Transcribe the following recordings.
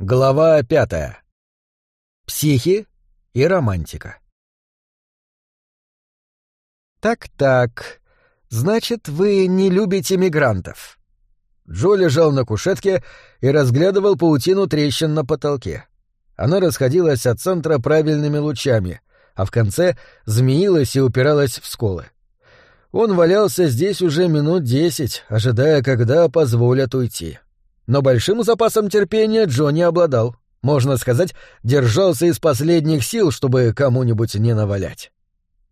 Глава пятая. Психи и романтика. Так-так. Значит, вы не любите мигрантов. Джо лежал на кушетке и разглядывал паутину трещин на потолке. Она расходилась от центра правильными лучами, а в конце змеилась и упиралась в сколы. Он валялся здесь уже минут десять, ожидая, когда позволят уйти. Но большим запасом терпения Джонни обладал. Можно сказать, держался из последних сил, чтобы кому-нибудь не навалять.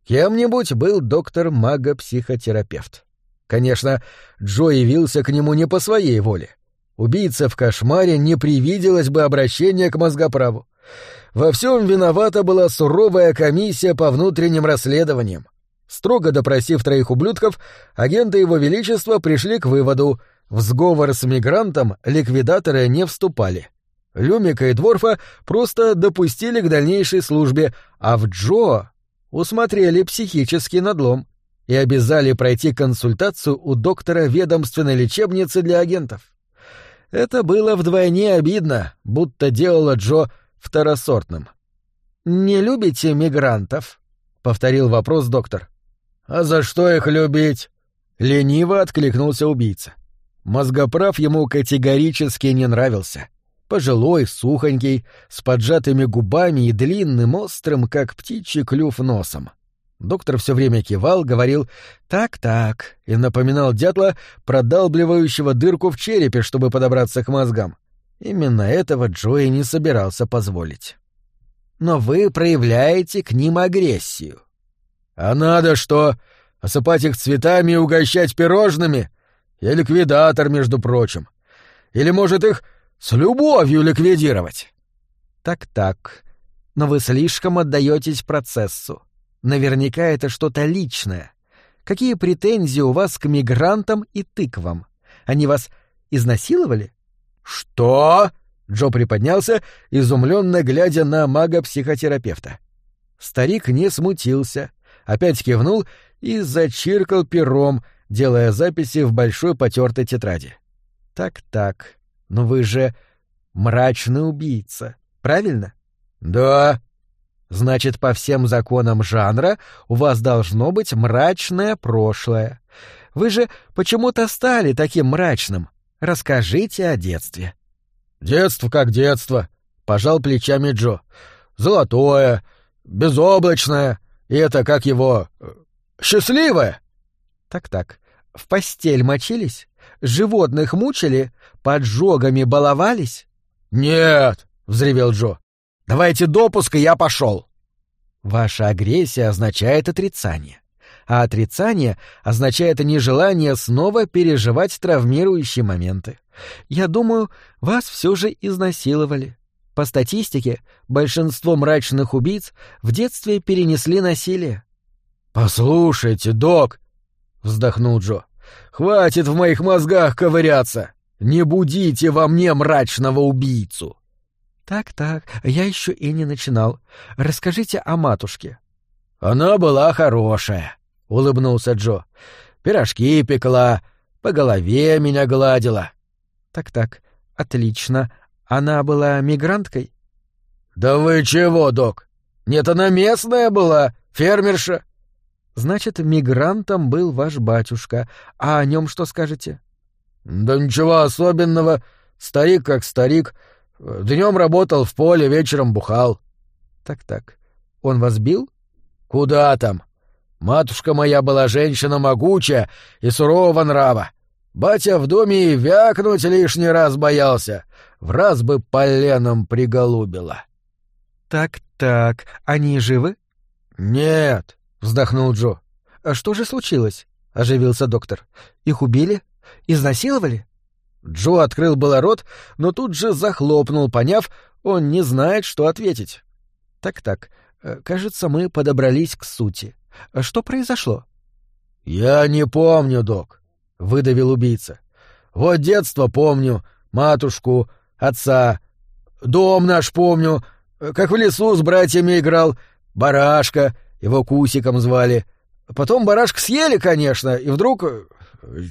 Кем-нибудь был доктор-мага-психотерапевт. Конечно, Джо явился к нему не по своей воле. Убийца в кошмаре не привиделось бы обращения к мозгоправу. Во всем виновата была суровая комиссия по внутренним расследованиям. Строго допросив троих ублюдков, агенты Его Величества пришли к выводу — в сговор с мигрантом ликвидаторы не вступали. Люмика и Дворфа просто допустили к дальнейшей службе, а в Джо усмотрели психический надлом и обязали пройти консультацию у доктора ведомственной лечебницы для агентов. Это было вдвойне обидно, будто делало Джо второсортным. «Не любите мигрантов?» — повторил вопрос доктор. «А за что их любить?» — лениво откликнулся убийца. — Мозгоправ ему категорически не нравился. Пожилой, сухонький, с поджатыми губами и длинным, острым, как птичий клюв носом. Доктор все время кивал, говорил «так-так» и напоминал дятла, продалбливающего дырку в черепе, чтобы подобраться к мозгам. Именно этого Джои не собирался позволить. «Но вы проявляете к ним агрессию». «А надо что? Осыпать их цветами и угощать пирожными? Я ликвидатор, между прочим. Или, может, их с любовью ликвидировать? Так-так. Но вы слишком отдаетесь процессу. Наверняка это что-то личное. Какие претензии у вас к мигрантам и тыквам? Они вас изнасиловали? Что? Джо приподнялся, изумленно глядя на мага-психотерапевта. Старик не смутился, опять кивнул и зачиркал пером, делая записи в большой потертой тетради. «Так-так, но вы же мрачный убийца, правильно?» «Да». «Значит, по всем законам жанра у вас должно быть мрачное прошлое. Вы же почему-то стали таким мрачным. Расскажите о детстве». «Детство как детство», — пожал плечами Джо. «Золотое, безоблачное, и это как его... Э, счастливое». Так-так. В постель мочились? Животных мучили? Поджогами баловались? Нет, взревел Джо. Давайте допуск, и я пошел. Ваша агрессия означает отрицание. А отрицание означает нежелание снова переживать травмирующие моменты. Я думаю, вас все же изнасиловали. По статистике, большинство мрачных убийц в детстве перенесли насилие. «Послушайте, док», вздохнул Джо. Хватит в моих мозгах ковыряться. Не будите во мне мрачного убийцу. Так-так, я еще и не начинал. Расскажите о матушке. Она была хорошая, улыбнулся Джо. Пирожки пекла, по голове меня гладила. Так-так, отлично. Она была мигранткой? Да вы чего, док? Нет, она местная была, фермерша. Значит, мигрантом был ваш батюшка. А о нем что скажете? Да ничего особенного. Старик как старик. Днем работал в поле, вечером бухал. Так-так. Он вас бил? Куда там? Матушка моя была женщина могучая и сурового нрава. Батя в доме и вякнуть лишний раз боялся. В раз бы поленом приголубила. Так-так, они живы? Нет, — вздохнул Джо. «А что же случилось?» — оживился доктор. «Их убили? Изнасиловали?» Джо открыл было рот, но тут же захлопнул, поняв, он не знает, что ответить. «Так-так, э, кажется, мы подобрались к сути. А что произошло?» «Я не помню, док», — выдавил убийца. «Вот детство помню, матушку, отца, дом наш помню, как в лесу с братьями играл, барашка, его Кусиком звали. Потом барашка съели, конечно, и вдруг э,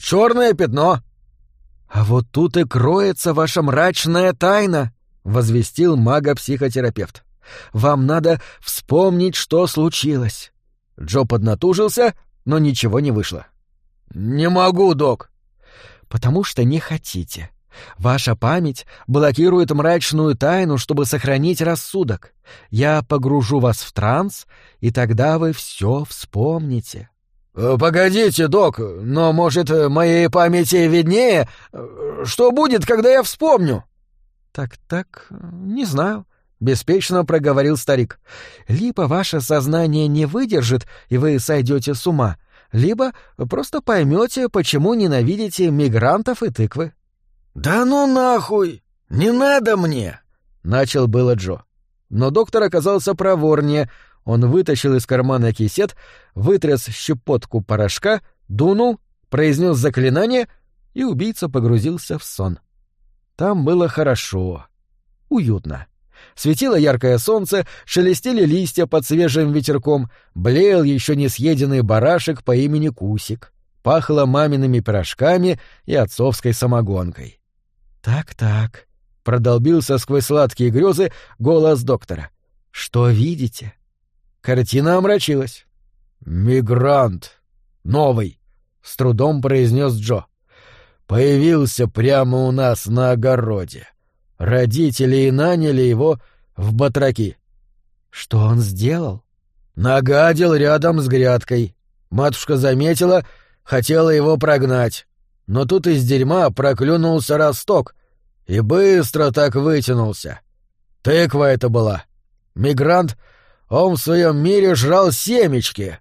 черное пятно. А вот тут и кроется ваша мрачная тайна, возвестил мага-психотерапевт. «Вам надо вспомнить, что случилось». Джо поднатужился, но ничего не вышло. «Не могу, док». «Потому что не хотите. Ваша память блокирует мрачную тайну, чтобы сохранить рассудок. Я погружу вас в транс, и тогда вы все вспомните». Э, «Погодите, док, но, может, моей памяти виднее? Что будет, когда я вспомню?» «Так-так, не знаю», — беспечно проговорил старик. «Либо ваше сознание не выдержит, и вы сойдете с ума, либо просто поймете, почему ненавидите мигрантов и тыквы». «Да ну нахуй! Не надо мне!» — начал было Джо. Но доктор оказался проворнее. Он вытащил из кармана кисет, вытряс щепотку порошка, дунул, произнес заклинание, и убийца погрузился в сон. Там было хорошо, уютно. Светило яркое солнце, шелестели листья под свежим ветерком, блеял еще не съеденный барашек по имени Кусик, пахло мамиными пирожками и отцовской самогонкой. «Так-так», — продолбился сквозь сладкие грезы голос доктора. «Что видите?» Картина омрачилась. «Мигрант. Новый», — с трудом произнес Джо. «Появился прямо у нас на огороде. Родители и наняли его в батраки». «Что он сделал?» «Нагадил рядом с грядкой. Матушка заметила, хотела его прогнать. Но тут из дерьма проклюнулся росток и быстро так вытянулся. Тыква это была. Мигрант, он в своем мире жрал семечки.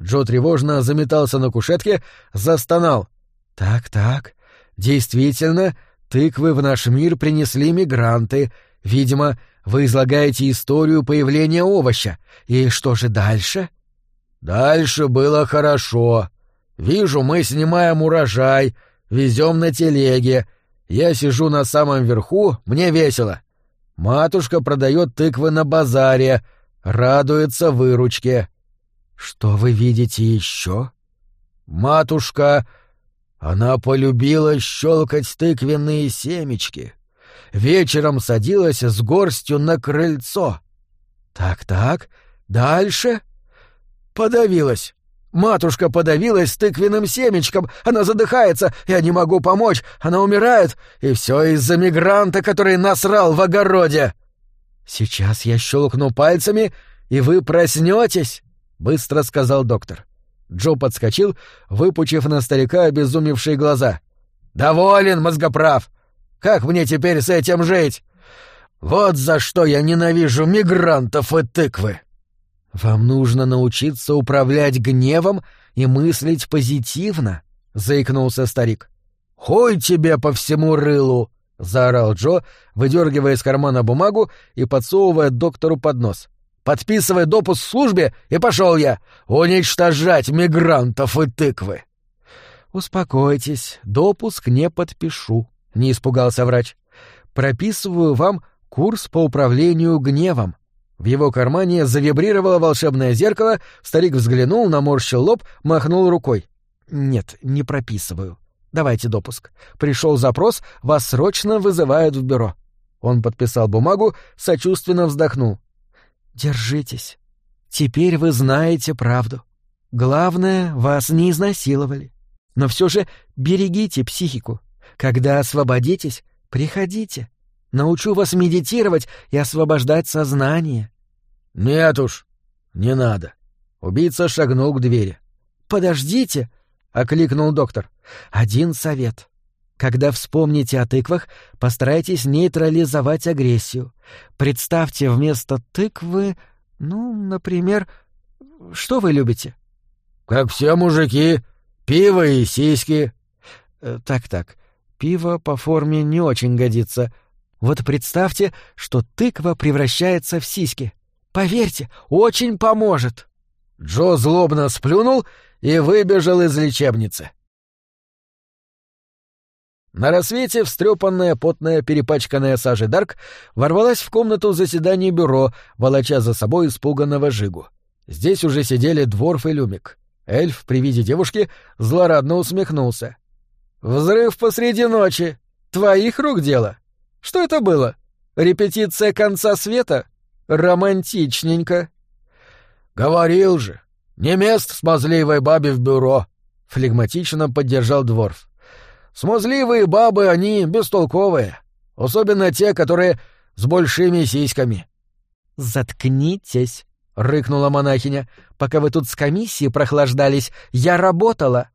Джо тревожно заметался на кушетке, застонал. «Так-так, действительно, тыквы в наш мир принесли мигранты. Видимо, вы излагаете историю появления овоща. И что же дальше?» «Дальше было хорошо. Вижу, мы снимаем урожай, везем на телеге. Я сижу на самом верху, мне весело. Матушка продает тыквы на базаре, радуется выручке. Что вы видите еще? Матушка, она полюбила щелкать тыквенные семечки. Вечером садилась с горстью на крыльцо. Так-так, дальше? Подавилась. Матушка подавилась тыквенным семечком, она задыхается, я не могу помочь, она умирает, и все из-за мигранта, который насрал в огороде. Сейчас я щелкну пальцами, и вы проснетесь, быстро сказал доктор. Джо подскочил, выпучив на старика обезумевшие глаза. «Доволен, мозгоправ! Как мне теперь с этим жить? Вот за что я ненавижу мигрантов и тыквы!» «Вам нужно научиться управлять гневом и мыслить позитивно», — заикнулся старик. «Хуй тебе по всему рылу!» — заорал Джо, выдергивая из кармана бумагу и подсовывая доктору под нос. «Подписывай допуск в службе, и пошел я! Уничтожать мигрантов и тыквы!» «Успокойтесь, допуск не подпишу», — не испугался врач. «Прописываю вам курс по управлению гневом. В его кармане завибрировало волшебное зеркало, старик взглянул, наморщил лоб, махнул рукой. «Нет, не прописываю. Давайте допуск. Пришел запрос, вас срочно вызывают в бюро». Он подписал бумагу, сочувственно вздохнул. «Держитесь. Теперь вы знаете правду. Главное, вас не изнасиловали. Но все же берегите психику. Когда освободитесь, приходите. Научу вас медитировать и освобождать сознание». «Нет уж, не надо». Убийца шагнул к двери. «Подождите!» — окликнул доктор. «Один совет. Когда вспомните о тыквах, постарайтесь нейтрализовать агрессию. Представьте вместо тыквы, ну, например, что вы любите?» «Как все мужики, пиво и сиськи». Э, «Так-так, пиво по форме не очень годится», вот представьте, что тыква превращается в сиськи. Поверьте, очень поможет. Джо злобно сплюнул и выбежал из лечебницы. На рассвете встрепанная, потная, перепачканная сажей Дарк ворвалась в комнату заседания бюро, волоча за собой испуганного Жигу. Здесь уже сидели Дворф и Люмик. Эльф при виде девушки злорадно усмехнулся. «Взрыв посреди ночи! Твоих рук дело!» Что это было? Репетиция конца света? Романтичненько. Говорил же, не мест смазливой бабе в бюро, флегматично поддержал Дворф. Смазливые бабы, они бестолковые, особенно те, которые с большими сиськами. Заткнитесь, рыкнула монахиня. Пока вы тут с комиссией прохлаждались, я работала.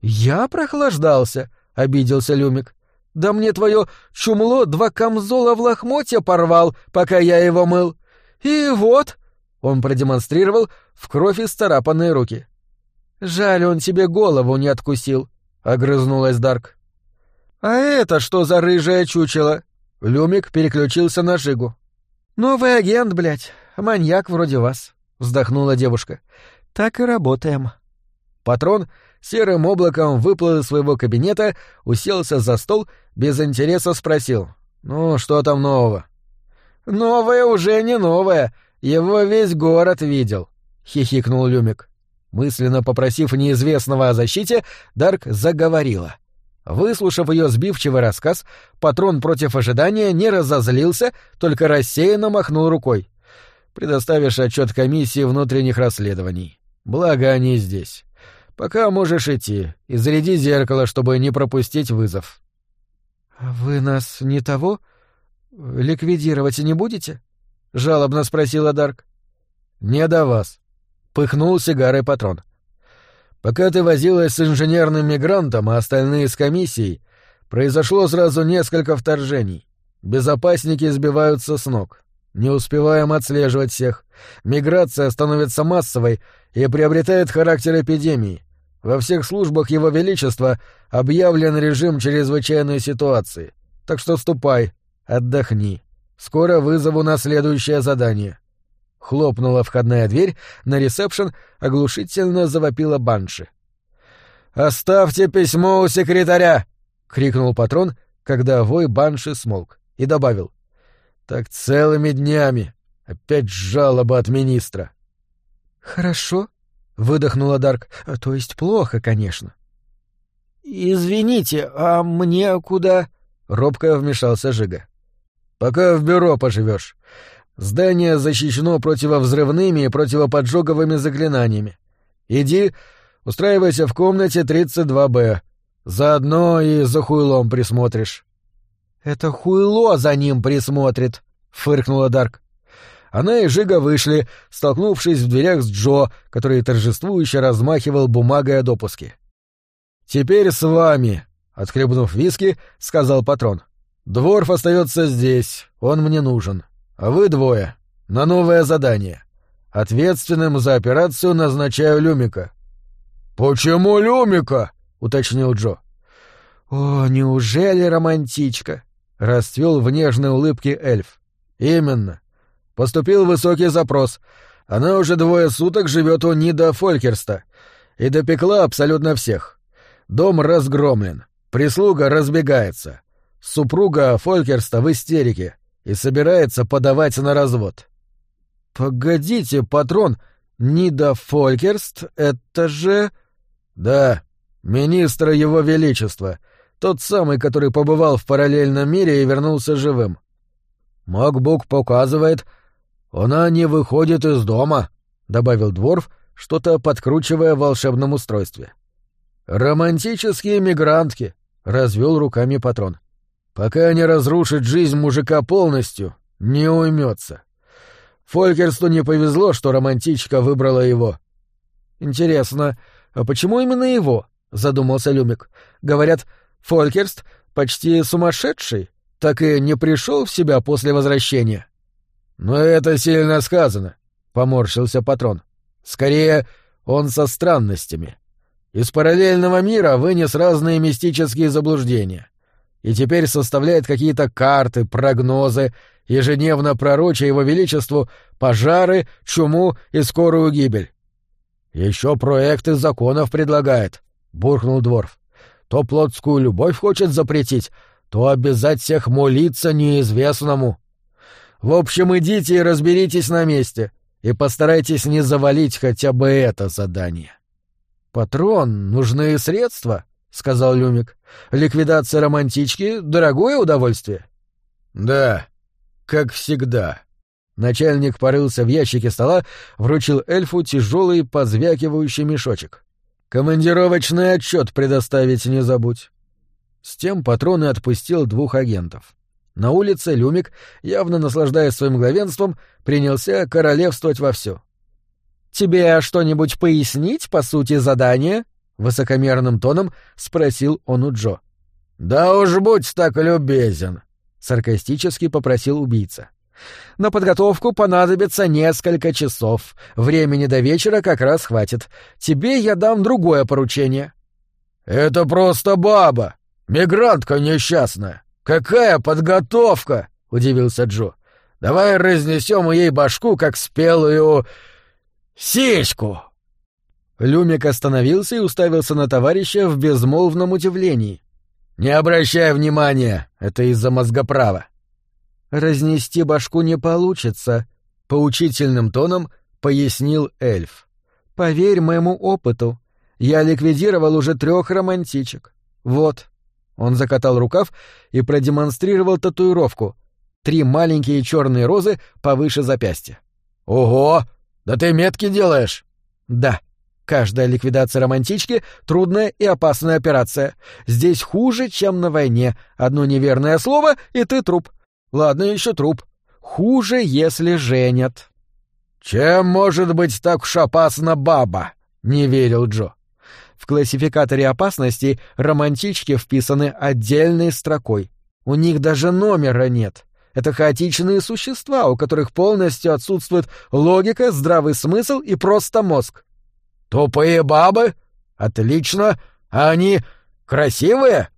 Я прохлаждался, обиделся Люмик. Да мне твое чумло два камзола в лохмотья порвал, пока я его мыл. И вот, он продемонстрировал в кровь исцарапанные руки. Жаль, он тебе голову не откусил, огрызнулась Дарк. А это что за рыжее чучело? Люмик переключился на Жигу. Новый агент, блядь, маньяк вроде вас, вздохнула девушка. Так и работаем. Патрон серым облаком выплыл из своего кабинета, уселся за стол, без интереса спросил. «Ну, что там нового?» «Новое уже не новое. Его весь город видел», — хихикнул Люмик. Мысленно попросив неизвестного о защите, Дарк заговорила. Выслушав ее сбивчивый рассказ, патрон против ожидания не разозлился, только рассеянно махнул рукой. «Предоставишь отчет комиссии внутренних расследований. Благо они здесь. Пока можешь идти и заряди зеркало, чтобы не пропустить вызов. Вы нас не того ликвидировать не будете? жалобно спросила Дарк. Не до вас. Пыхнул сигарой патрон. Пока ты возилась с инженерным мигрантом, а остальные с комиссией, произошло сразу несколько вторжений. Безопасники сбиваются с ног. Не успеваем отслеживать всех. Миграция становится массовой и приобретает характер эпидемии. Во всех службах Его Величества объявлен режим чрезвычайной ситуации. Так что ступай, отдохни. Скоро вызову на следующее задание. Хлопнула входная дверь, на ресепшн оглушительно завопила банши. «Оставьте письмо у секретаря!» — крикнул патрон, когда вой банши смолк, и добавил. «Так целыми днями. Опять жалоба от министра». «Хорошо», — выдохнула Дарк. «А, «То есть плохо, конечно». «Извините, а мне куда?» — робко вмешался Жига. «Пока в бюро поживешь. Здание защищено противовзрывными и противоподжоговыми заклинаниями. Иди, устраивайся в комнате 32-Б. Заодно и за хуйлом присмотришь». «Это хуйло за ним присмотрит», — фыркнула Дарк. Она и Жига вышли, столкнувшись в дверях с Джо, который торжествующе размахивал бумагой о допуске. «Теперь с вами», — отхлебнув виски, сказал патрон. «Дворф остается здесь, он мне нужен. А вы двое — на новое задание. Ответственным за операцию назначаю Люмика». «Почему Люмика?» — уточнил Джо. «О, неужели романтичка?» — расцвел в нежной улыбке эльф. «Именно. Поступил высокий запрос. Она уже двое суток живет у Нида Фолькерста и допекла абсолютно всех. Дом разгромлен, прислуга разбегается. Супруга Фолькерста в истерике и собирается подавать на развод. «Погодите, патрон, Нида Фолькерст — это же...» «Да, министр Его Величества, тот самый, который побывал в параллельном мире и вернулся живым. Макбук показывает, «Она не выходит из дома», — добавил Дворф, что-то подкручивая в волшебном устройстве. «Романтические мигрантки», — развел руками патрон. «Пока не разрушит жизнь мужика полностью, не уймется. Фолькерсту не повезло, что романтичка выбрала его». «Интересно, а почему именно его?» — задумался Люмик. «Говорят, Фолькерст почти сумасшедший, так и не пришел в себя после возвращения». «Но это сильно сказано», — поморщился патрон. «Скорее, он со странностями. Из параллельного мира вынес разные мистические заблуждения. И теперь составляет какие-то карты, прогнозы, ежедневно пророча его величеству пожары, чуму и скорую гибель. Еще проекты законов предлагает, — буркнул Дворф. То плотскую любовь хочет запретить, то обязать всех молиться неизвестному. В общем, идите и разберитесь на месте, и постарайтесь не завалить хотя бы это задание. Патрон, нужны средства, сказал Люмик. Ликвидация романтички — дорогое удовольствие. Да. как всегда». Начальник порылся в ящике стола, вручил эльфу тяжелый позвякивающий мешочек. «Командировочный отчет предоставить не забудь». С тем патроны отпустил двух агентов. На улице Люмик, явно наслаждаясь своим главенством, принялся королевствовать вовсю. «Тебе что-нибудь пояснить по сути задания?» — высокомерным тоном спросил он у Джо. «Да уж будь так любезен», — саркастически попросил убийца. На подготовку понадобится несколько часов. Времени до вечера как раз хватит. Тебе я дам другое поручение. Это просто баба. Мигрантка несчастная. Какая подготовка? удивился Джо. Давай разнесем ей башку, как спелую сиську. Люмик остановился и уставился на товарища в безмолвном удивлении. «Не обращай внимания, это из-за мозгоправа. «Разнести башку не получится», — поучительным тоном пояснил эльф. «Поверь моему опыту. Я ликвидировал уже трех романтичек. Вот». Он закатал рукав и продемонстрировал татуировку. Три маленькие черные розы повыше запястья. «Ого! Да ты метки делаешь!» «Да», Каждая ликвидация романтички — трудная и опасная операция. Здесь хуже, чем на войне. Одно неверное слово — и ты труп. Ладно, еще труп. Хуже, если женят. Чем может быть так уж опасна баба? Не верил Джо. В классификаторе опасностей романтички вписаны отдельной строкой. У них даже номера нет. Это хаотичные существа, у которых полностью отсутствует логика, здравый смысл и просто мозг. Тупые бабы? Отлично. А они красивые?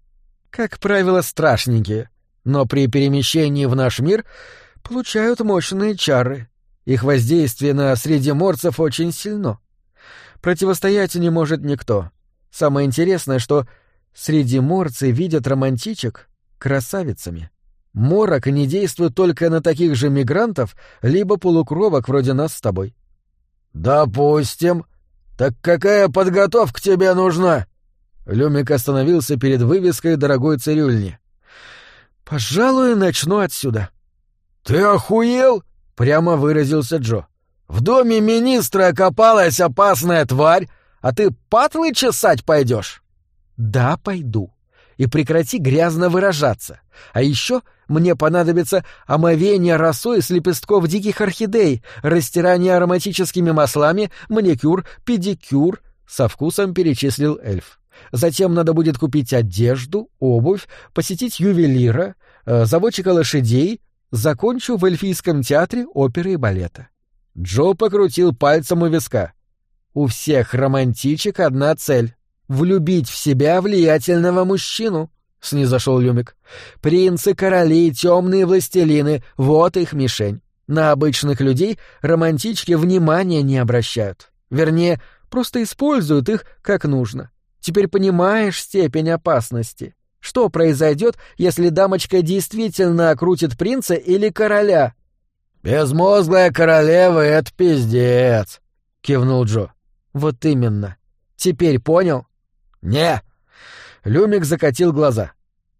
Как правило, страшненькие но при перемещении в наш мир получают мощные чары. Их воздействие на средиморцев очень сильно. Противостоять не может никто. Самое интересное, что средиморцы видят романтичек красавицами. Морок не действует только на таких же мигрантов, либо полукровок вроде нас с тобой. «Допустим. Так какая подготовка тебе нужна?» Люмик остановился перед вывеской дорогой цирюльни. «Пожалуй, начну отсюда». «Ты охуел?» — прямо выразился Джо. «В доме министра окопалась опасная тварь, а ты патлы чесать пойдешь?» «Да, пойду. И прекрати грязно выражаться. А еще мне понадобится омовение росой с лепестков диких орхидей, растирание ароматическими маслами, маникюр, педикюр», — со вкусом перечислил эльф. Затем надо будет купить одежду, обувь, посетить ювелира, э, заводчика лошадей, закончу в эльфийском театре оперы и балета. Джо покрутил пальцем у виска. У всех романтичек одна цель — влюбить в себя влиятельного мужчину, — снизошел Люмик. Принцы, короли, темные властелины — вот их мишень. На обычных людей романтички внимания не обращают. Вернее, просто используют их как нужно. Теперь понимаешь степень опасности. Что произойдет, если дамочка действительно окрутит принца или короля? Безмозглая королева — это пиздец, — кивнул Джо. Вот именно. Теперь понял? Не. Люмик закатил глаза.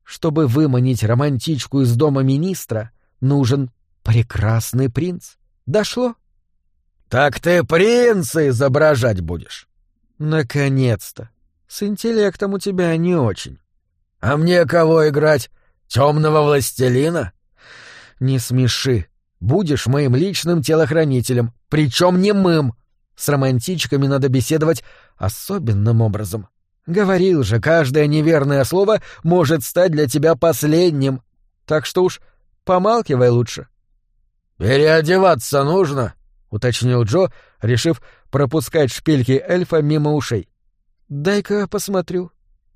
Чтобы выманить романтичку из дома министра, нужен прекрасный принц. Дошло? Так ты принца изображать будешь. Наконец-то. С интеллектом у тебя не очень. А мне кого играть? Темного властелина? Не смеши. Будешь моим личным телохранителем, причем не мым. С романтичками надо беседовать особенным образом. Говорил же, каждое неверное слово может стать для тебя последним. Так что уж помалкивай лучше. «Переодеваться нужно», — уточнил Джо, решив пропускать шпильки эльфа мимо ушей. «Дай-ка посмотрю».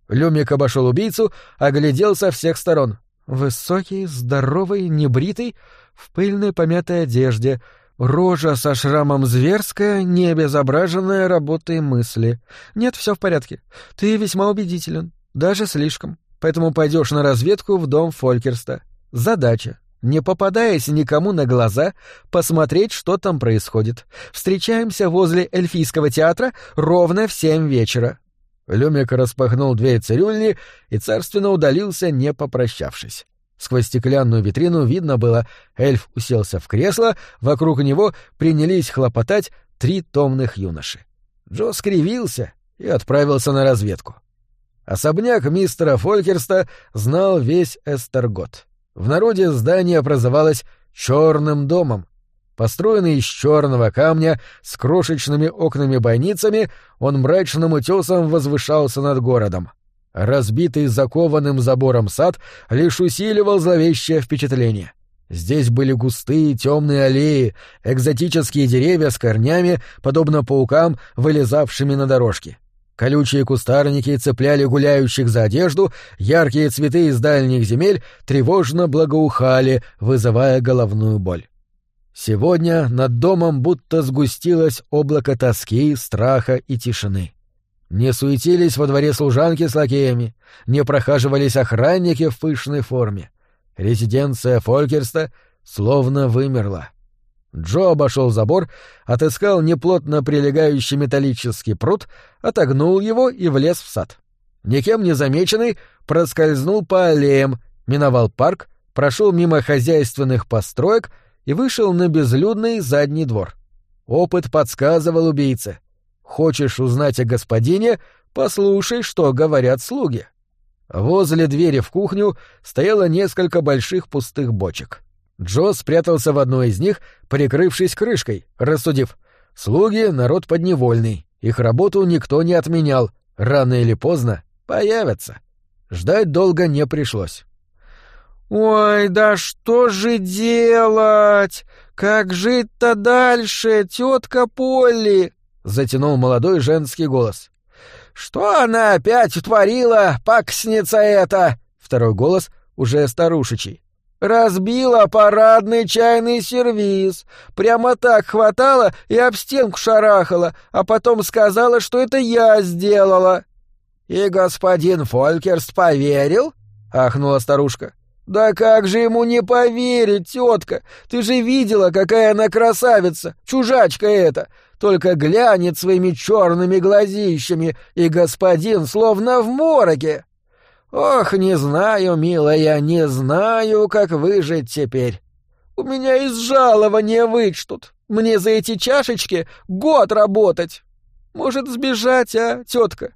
Люмик обошел убийцу, оглядел со всех сторон. Высокий, здоровый, небритый, в пыльной помятой одежде, рожа со шрамом зверская, не обезображенная работой мысли. Нет, все в порядке. Ты весьма убедителен, даже слишком. Поэтому пойдешь на разведку в дом Фолькерста. Задача не попадаясь никому на глаза, посмотреть, что там происходит. Встречаемся возле эльфийского театра ровно в семь вечера. Люмик распахнул дверь цирюльни и царственно удалился, не попрощавшись. Сквозь стеклянную витрину видно было, эльф уселся в кресло, вокруг него принялись хлопотать три томных юноши. Джо скривился и отправился на разведку. Особняк мистера Фолькерста знал весь Эстергот. В народе здание прозывалось «черным домом». Построенный из черного камня с крошечными окнами-бойницами, он мрачным утесом возвышался над городом. Разбитый закованным забором сад лишь усиливал зловещее впечатление. Здесь были густые темные аллеи, экзотические деревья с корнями, подобно паукам, вылезавшими на дорожке. Колючие кустарники цепляли гуляющих за одежду, яркие цветы из дальних земель тревожно благоухали, вызывая головную боль. Сегодня над домом будто сгустилось облако тоски, страха и тишины. Не суетились во дворе служанки с лакеями, не прохаживались охранники в пышной форме. Резиденция Фолькерста словно вымерла. Джо обошел забор, отыскал неплотно прилегающий металлический пруд, отогнул его и влез в сад. Никем не замеченный, проскользнул по аллеям, миновал парк, прошел мимо хозяйственных построек и вышел на безлюдный задний двор. Опыт подсказывал убийце. Хочешь узнать о господине, послушай, что говорят слуги. Возле двери в кухню стояло несколько больших пустых бочек. Джо спрятался в одной из них, прикрывшись крышкой, рассудив. Слуги — народ подневольный, их работу никто не отменял, рано или поздно появятся. Ждать долго не пришлось. «Ой, да что же делать? Как жить-то дальше, тетка Полли?» — затянул молодой женский голос. «Что она опять утворила, паксница эта?» — второй голос уже старушечий. «Разбила парадный чайный сервиз. Прямо так хватала и об стенку шарахала, а потом сказала, что это я сделала». «И господин Фолькерст поверил?» — ахнула старушка. «Да как же ему не поверить, тетка? Ты же видела, какая она красавица, чужачка эта. Только глянет своими черными глазищами, и господин словно в мороке. Ох, не знаю, милая, не знаю, как выжить теперь. У меня из жалования вычтут. Мне за эти чашечки год работать. Может, сбежать, а, тетка?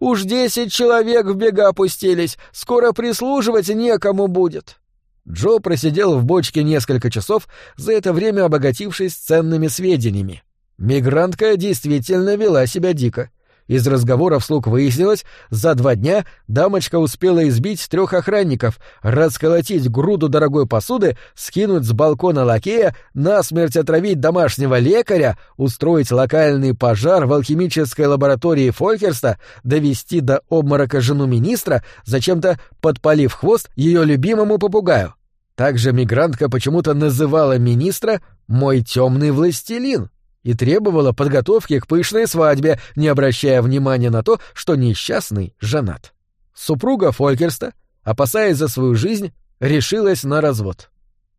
Уж десять человек в бега пустились, скоро прислуживать некому будет». Джо просидел в бочке несколько часов, за это время обогатившись ценными сведениями. Мигрантка действительно вела себя дико. Из разговоров слуг выяснилось, за два дня дамочка успела избить трех охранников, расколотить груду дорогой посуды, скинуть с балкона лакея, насмерть отравить домашнего лекаря, устроить локальный пожар в алхимической лаборатории Фолькерста, довести до обморока жену министра, зачем-то подпалив хвост ее любимому попугаю. Также мигрантка почему-то называла министра «мой темный властелин» и требовала подготовки к пышной свадьбе, не обращая внимания на то, что несчастный женат. Супруга Фолькерста, опасаясь за свою жизнь, решилась на развод.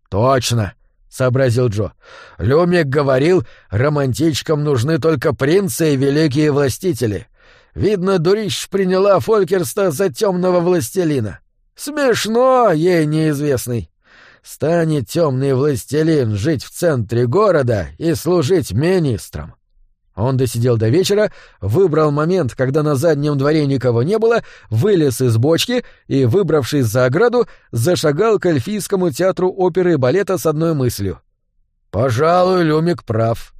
«Точно!» — сообразил Джо. «Люмик говорил, романтичкам нужны только принцы и великие властители. Видно, дурищ приняла Фолькерста за темного властелина. Смешно, ей неизвестный станет темный властелин жить в центре города и служить министром. Он досидел до вечера, выбрал момент, когда на заднем дворе никого не было, вылез из бочки и, выбравшись за ограду, зашагал к Эльфийскому театру оперы и балета с одной мыслью. «Пожалуй, Люмик прав.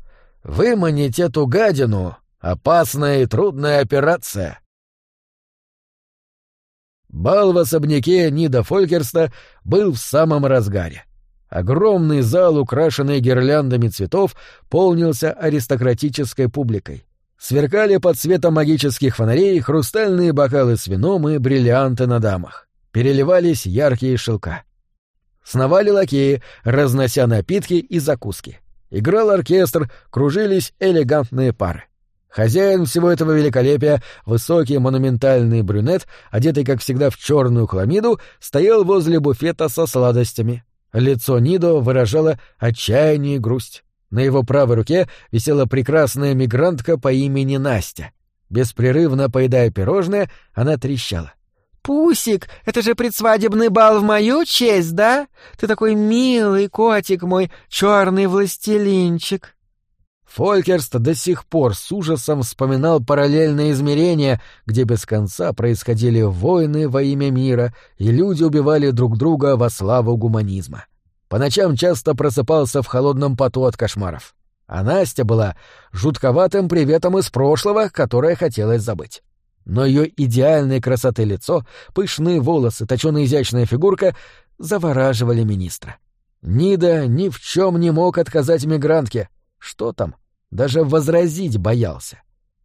Выманить эту гадину — опасная и трудная операция. Бал в особняке Нида Фолькерста был в самом разгаре. Огромный зал, украшенный гирляндами цветов, полнился аристократической публикой. Сверкали под светом магических фонарей хрустальные бокалы с вином и бриллианты на дамах. Переливались яркие шелка. Сновали лакеи, разнося напитки и закуски. Играл оркестр, кружились элегантные пары. Хозяин всего этого великолепия, высокий монументальный брюнет, одетый, как всегда, в черную хламиду, стоял возле буфета со сладостями. Лицо Нидо выражало отчаяние и грусть. На его правой руке висела прекрасная мигрантка по имени Настя. Беспрерывно поедая пирожное, она трещала. «Пусик, это же предсвадебный бал в мою честь, да? Ты такой милый котик мой, черный властелинчик!» Фолькерст до сих пор с ужасом вспоминал параллельные измерения, где без конца происходили войны во имя мира, и люди убивали друг друга во славу гуманизма. По ночам часто просыпался в холодном поту от кошмаров. А Настя была жутковатым приветом из прошлого, которое хотелось забыть. Но ее идеальной красоты лицо, пышные волосы, точёная изящная фигурка завораживали министра. Нида ни в чем не мог отказать мигрантке. Что там? Даже возразить боялся.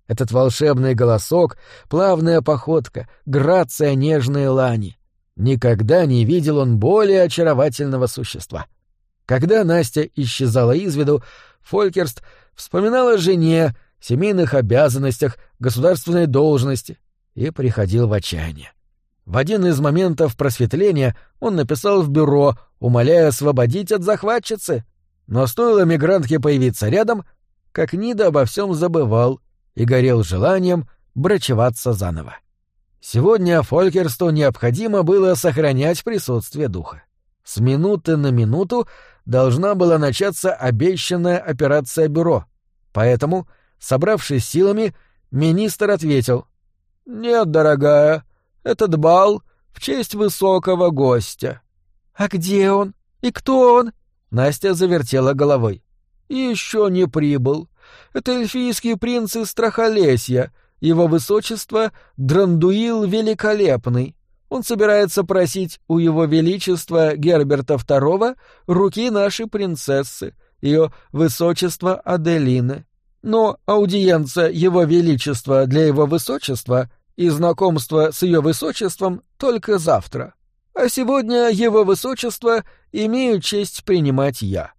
Этот волшебный голосок, плавная походка, грация нежной лани. Никогда не видел он более очаровательного существа. Когда Настя исчезала из виду, Фолькерст вспоминал о жене, семейных обязанностях, государственной должности и приходил в отчаяние. В один из моментов просветления он написал в бюро, умоляя освободить от захватчицы. Но стоило мигрантке появиться рядом — как Нида обо всем забывал и горел желанием брачеваться заново. Сегодня Фолькерсту необходимо было сохранять присутствие духа. С минуты на минуту должна была начаться обещанная операция бюро. Поэтому, собравшись силами, министр ответил. «Нет, дорогая, этот бал в честь высокого гостя». «А где он? И кто он?» Настя завертела головой еще не прибыл. Это эльфийский принц из Страхолесья, его высочество Драндуил Великолепный. Он собирается просить у его величества Герберта II руки нашей принцессы, ее высочества Аделины. Но аудиенция его величества для его высочества и знакомство с ее высочеством только завтра. А сегодня его высочество имею честь принимать я.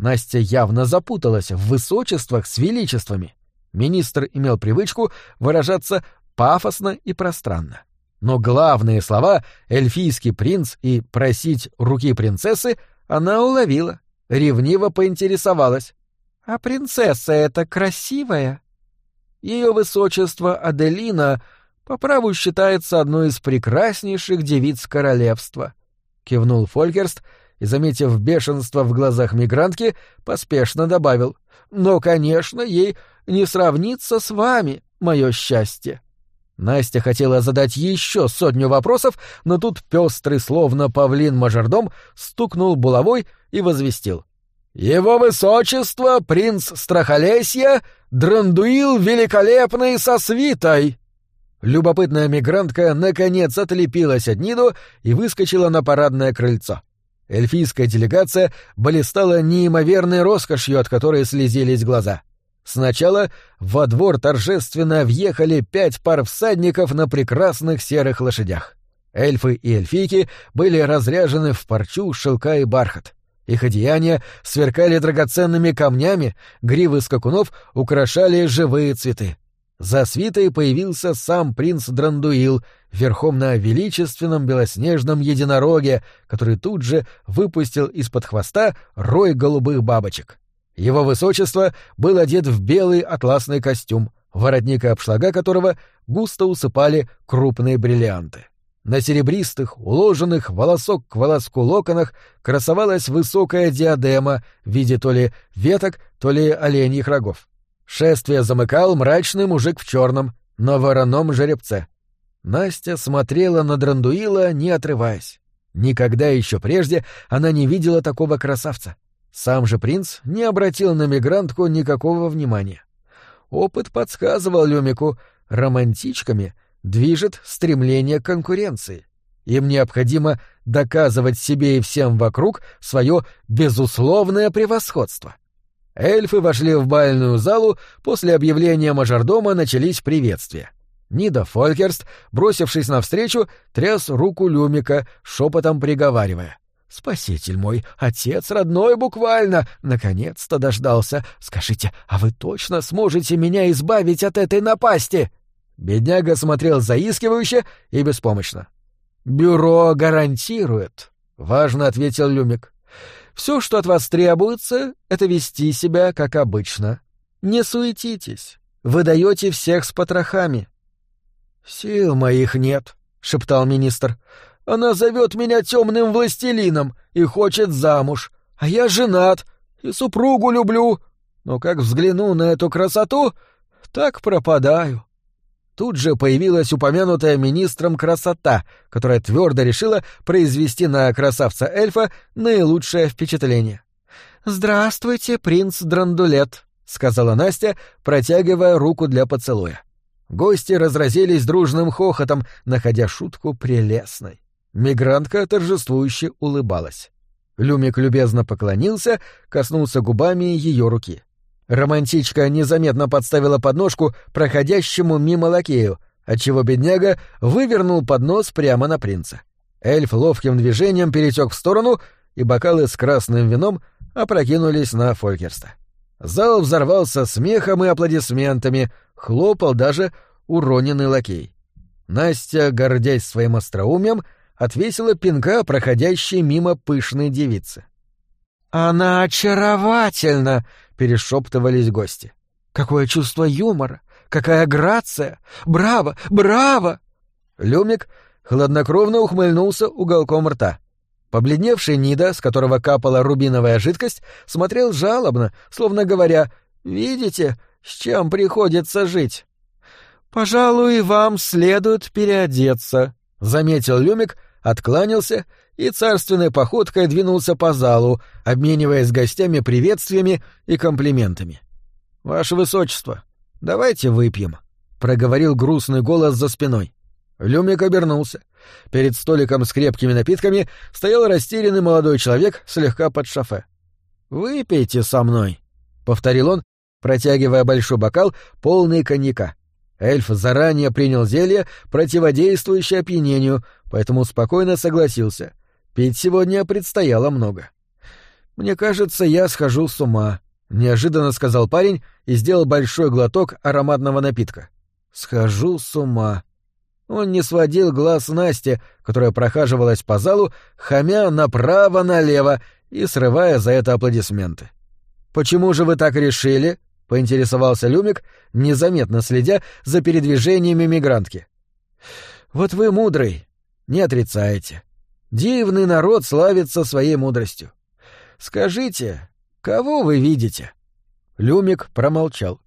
Настя явно запуталась в высочествах с величествами. Министр имел привычку выражаться пафосно и пространно. Но главные слова «эльфийский принц» и «просить руки принцессы» она уловила, ревниво поинтересовалась. «А принцесса эта красивая?» Ее высочество Аделина по праву считается одной из прекраснейших девиц королевства, — кивнул Фолькерст — и, заметив бешенство в глазах мигрантки, поспешно добавил «Но, конечно, ей не сравнится с вами, мое счастье». Настя хотела задать еще сотню вопросов, но тут пестрый, словно павлин-мажордом, стукнул булавой и возвестил. «Его высочество, принц Страхолесья, Драндуил Великолепный со свитой!» Любопытная мигрантка наконец отлепилась от Ниду и выскочила на парадное крыльцо. Эльфийская делегация блистала неимоверной роскошью, от которой слезились глаза. Сначала во двор торжественно въехали пять пар всадников на прекрасных серых лошадях. Эльфы и эльфийки были разряжены в парчу, шелка и бархат. Их одеяния сверкали драгоценными камнями, гривы скакунов украшали живые цветы. За свитой появился сам принц Драндуил, верхом на величественном белоснежном единороге, который тут же выпустил из-под хвоста рой голубых бабочек. Его высочество был одет в белый атласный костюм, воротник и обшлага которого густо усыпали крупные бриллианты. На серебристых, уложенных волосок к волоску локонах красовалась высокая диадема в виде то ли веток, то ли оленьих рогов. Шествие замыкал мрачный мужик в черном, на вороном жеребце. Настя смотрела на Драндуила, не отрываясь. Никогда еще прежде она не видела такого красавца. Сам же принц не обратил на мигрантку никакого внимания. Опыт подсказывал Люмику, романтичками движет стремление к конкуренции. Им необходимо доказывать себе и всем вокруг свое безусловное превосходство. Эльфы вошли в бальную залу, после объявления мажордома начались приветствия. Нида Фолькерст, бросившись навстречу, тряс руку Люмика, шепотом приговаривая. «Спаситель мой, отец родной буквально, наконец-то дождался. Скажите, а вы точно сможете меня избавить от этой напасти?» Бедняга смотрел заискивающе и беспомощно. «Бюро гарантирует», — важно ответил Люмик. Все, что от вас требуется, это вести себя как обычно. Не суетитесь. Вы даете всех с потрохами. Сил моих нет, — шептал министр. «Она зовет меня темным властелином и хочет замуж, а я женат и супругу люблю. Но как взгляну на эту красоту, так пропадаю». Тут же появилась упомянутая министром красота, которая твердо решила произвести на красавца-эльфа наилучшее впечатление. «Здравствуйте, принц Драндулет», — сказала Настя, протягивая руку для поцелуя. Гости разразились дружным хохотом, находя шутку прелестной. Мигрантка торжествующе улыбалась. Люмик любезно поклонился, коснулся губами ее руки. Романтичка незаметно подставила подножку проходящему мимо лакею, отчего бедняга вывернул поднос прямо на принца. Эльф ловким движением перетек в сторону, и бокалы с красным вином опрокинулись на Фолькерста. Зал взорвался смехом и аплодисментами, хлопал даже уроненный лакей. Настя, гордясь своим остроумием, отвесила пинка проходящей мимо пышной девицы. «Она очаровательна!» — перешептывались гости. «Какое чувство юмора! Какая грация! Браво! Браво!» Люмик хладнокровно ухмыльнулся уголком рта. Побледневший Нида, с которого капала рубиновая жидкость, смотрел жалобно, словно говоря «Видите, с чем приходится жить?» «Пожалуй, вам следует переодеться», — заметил Люмик, откланялся и царственной походкой двинулся по залу, обмениваясь с гостями приветствиями и комплиментами. «Ваше Высочество, давайте выпьем», — проговорил грустный голос за спиной. Люмик обернулся. Перед столиком с крепкими напитками стоял растерянный молодой человек слегка под шофе. «Выпейте со мной», — повторил он, протягивая большой бокал, полный коньяка. Эльф заранее принял зелье, противодействующее опьянению, поэтому спокойно согласился. Пить сегодня предстояло много. «Мне кажется, я схожу с ума», — неожиданно сказал парень и сделал большой глоток ароматного напитка. «Схожу с ума». Он не сводил глаз Насти, которая прохаживалась по залу, хамя направо-налево и срывая за это аплодисменты. «Почему же вы так решили?» — поинтересовался Люмик, незаметно следя за передвижениями мигрантки. «Вот вы мудрый, не отрицаете. Дивный народ славится своей мудростью. Скажите, кого вы видите?» Люмик промолчал.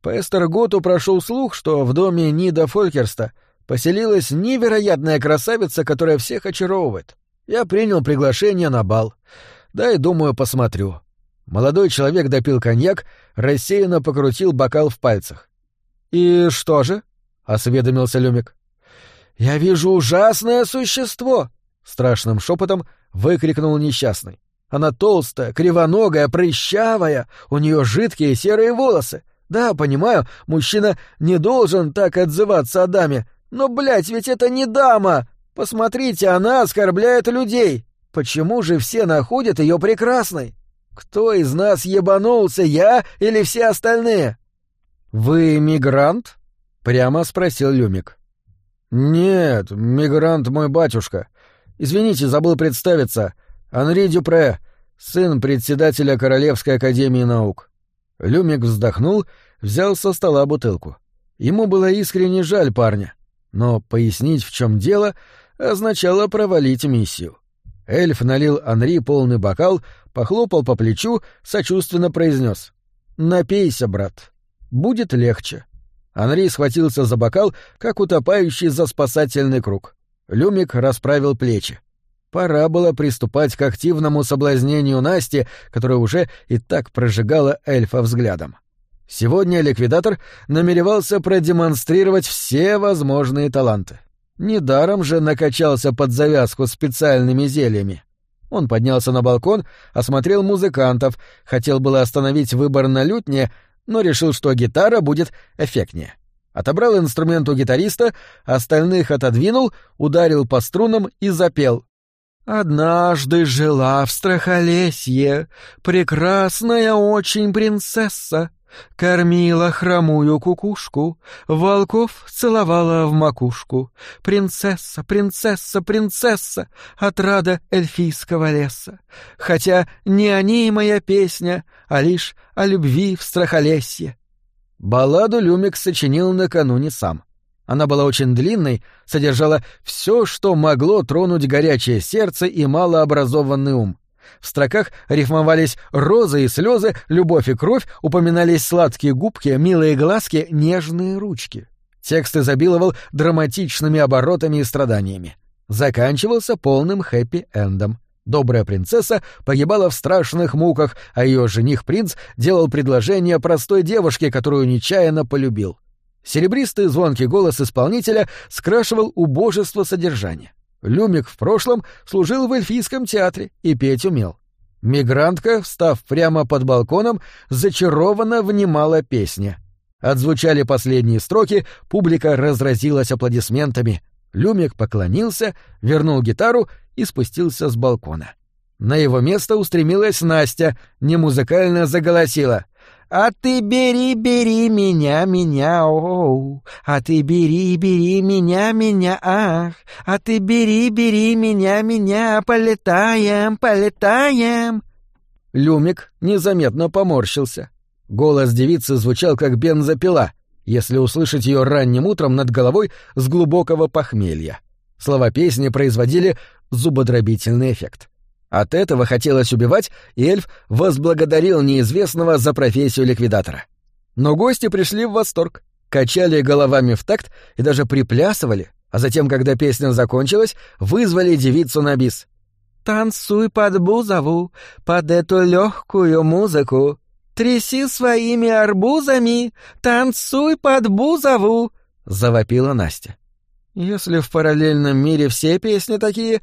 По Эстерготу прошел слух, что в доме Нида Фолькерста поселилась невероятная красавица, которая всех очаровывает. Я принял приглашение на бал. Да и думаю, посмотрю. Молодой человек допил коньяк, рассеянно покрутил бокал в пальцах. «И что же?» — осведомился Люмик. «Я вижу ужасное существо!» — страшным шепотом выкрикнул несчастный. «Она толстая, кривоногая, прыщавая, у нее жидкие серые волосы. Да, понимаю, мужчина не должен так отзываться о даме, но, блядь, ведь это не дама! Посмотрите, она оскорбляет людей! Почему же все находят ее прекрасной? Кто из нас ебанулся, я или все остальные?» «Вы мигрант?» — прямо спросил Люмик. «Нет, мигрант мой батюшка. Извините, забыл представиться. Анри Дюпре, сын председателя Королевской академии наук». Люмик вздохнул, взял со стола бутылку. Ему было искренне жаль парня, но пояснить, в чем дело, означало провалить миссию. Эльф налил Анри полный бокал, похлопал по плечу, сочувственно произнес. «Напейся, брат. Будет легче». Анри схватился за бокал, как утопающий за спасательный круг. Люмик расправил плечи. Пора было приступать к активному соблазнению Насти, которая уже и так прожигала эльфа взглядом. Сегодня ликвидатор намеревался продемонстрировать все возможные таланты. Недаром же накачался под завязку специальными зельями. Он поднялся на балкон, осмотрел музыкантов, хотел было остановить выбор на лютне, но решил, что гитара будет эффектнее. Отобрал инструмент у гитариста, остальных отодвинул, ударил по струнам и запел. «Однажды жила в Страхолесье прекрасная очень принцесса, Кормила хромую кукушку, волков целовала в макушку. Принцесса, принцесса, принцесса, отрада эльфийского леса. Хотя не о ней моя песня, а лишь о любви в страхолесье. Балладу Люмик сочинил накануне сам. Она была очень длинной, содержала все, что могло тронуть горячее сердце и малообразованный ум. В строках рифмовались розы и слезы, любовь и кровь, упоминались сладкие губки, милые глазки, нежные ручки. Текст изобиловал драматичными оборотами и страданиями. Заканчивался полным хэппи-эндом. Добрая принцесса погибала в страшных муках, а ее жених-принц делал предложение простой девушке, которую нечаянно полюбил. Серебристый звонкий голос исполнителя скрашивал убожество содержания. Люмик в прошлом служил в эльфийском театре и петь умел. Мигрантка, встав прямо под балконом, зачарованно внимала песне. Отзвучали последние строки, публика разразилась аплодисментами. Люмик поклонился, вернул гитару и спустился с балкона. На его место устремилась Настя, немузыкально заголосила. А ты бери, бери меня, меня, оу. А ты бери, бери меня, меня, ах. А ты бери, бери меня, меня, полетаем, полетаем. Люмик незаметно поморщился. Голос девицы звучал как бензопила, если услышать ее ранним утром над головой с глубокого похмелья. Слова песни производили зубодробительный эффект. От этого хотелось убивать, и эльф возблагодарил неизвестного за профессию ликвидатора. Но гости пришли в восторг, качали головами в такт и даже приплясывали, а затем, когда песня закончилась, вызвали девицу на бис. «Танцуй под бузову, под эту легкую музыку, тряси своими арбузами, танцуй под бузову!» — завопила Настя. Если в параллельном мире все песни такие,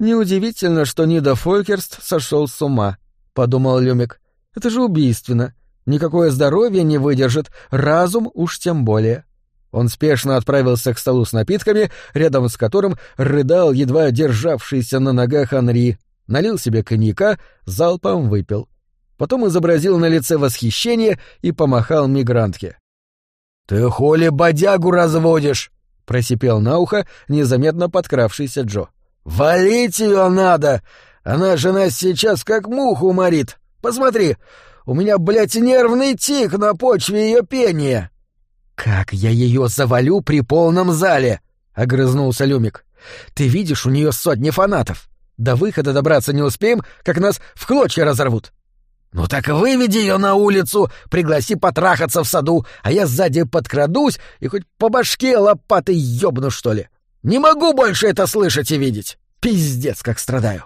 неудивительно, что Нида Фолькерст сошел с ума, — подумал Люмик. Это же убийственно. Никакое здоровье не выдержит, разум уж тем более. Он спешно отправился к столу с напитками, рядом с которым рыдал едва державшийся на ногах Анри, налил себе коньяка, залпом выпил. Потом изобразил на лице восхищение и помахал мигрантке. — Ты холи бодягу разводишь? — просипел на ухо незаметно подкравшийся Джо. «Валить ее надо! Она же нас сейчас как муху морит! Посмотри, у меня, блядь, нервный тик на почве ее пения!» «Как я ее завалю при полном зале!» — огрызнулся Люмик. «Ты видишь, у нее сотни фанатов. До выхода добраться не успеем, как нас в клочья разорвут. «Ну так выведи ее на улицу, пригласи потрахаться в саду, а я сзади подкрадусь и хоть по башке лопатой ёбну, что ли. Не могу больше это слышать и видеть. Пиздец, как страдаю».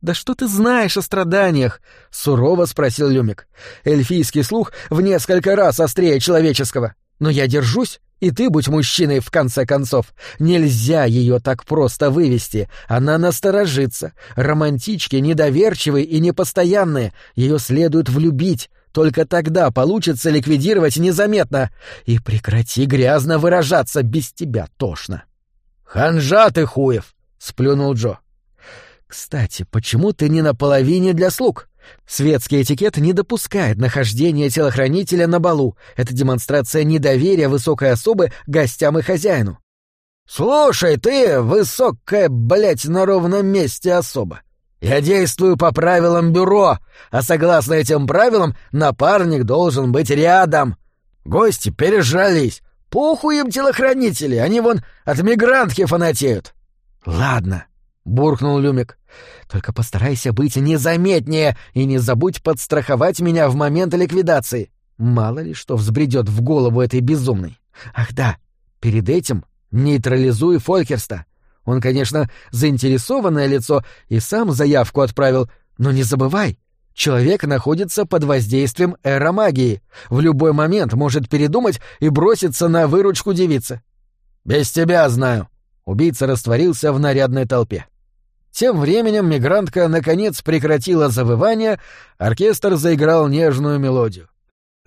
«Да что ты знаешь о страданиях?» — сурово спросил Люмик. «Эльфийский слух в несколько раз острее человеческого. Но я держусь, и ты будь мужчиной в конце концов. Нельзя ее так просто вывести. Она насторожится. Романтички недоверчивые и непостоянные. Ее следует влюбить. Только тогда получится ликвидировать незаметно. И прекрати грязно выражаться, без тебя тошно. «Ханжа ты, хуев!» — сплюнул Джо. «Кстати, почему ты не на половине для слуг?» Светский этикет не допускает нахождения телохранителя на балу. Это демонстрация недоверия высокой особы гостям и хозяину. «Слушай, ты, высокая, блядь, на ровном месте особа. Я действую по правилам бюро, а согласно этим правилам напарник должен быть рядом. Гости пережрались. Похуй им телохранители, они вон от мигрантки фанатеют». «Ладно», — буркнул Люмик. «Только постарайся быть незаметнее и не забудь подстраховать меня в момент ликвидации. Мало ли что взбредет в голову этой безумной. Ах да, перед этим нейтрализуй Фолькерста. Он, конечно, заинтересованное лицо и сам заявку отправил, но не забывай, человек находится под воздействием эромагии. В любой момент может передумать и броситься на выручку девицы. «Без тебя знаю». Убийца растворился в нарядной толпе. Тем временем мигрантка наконец прекратила завывание, оркестр заиграл нежную мелодию.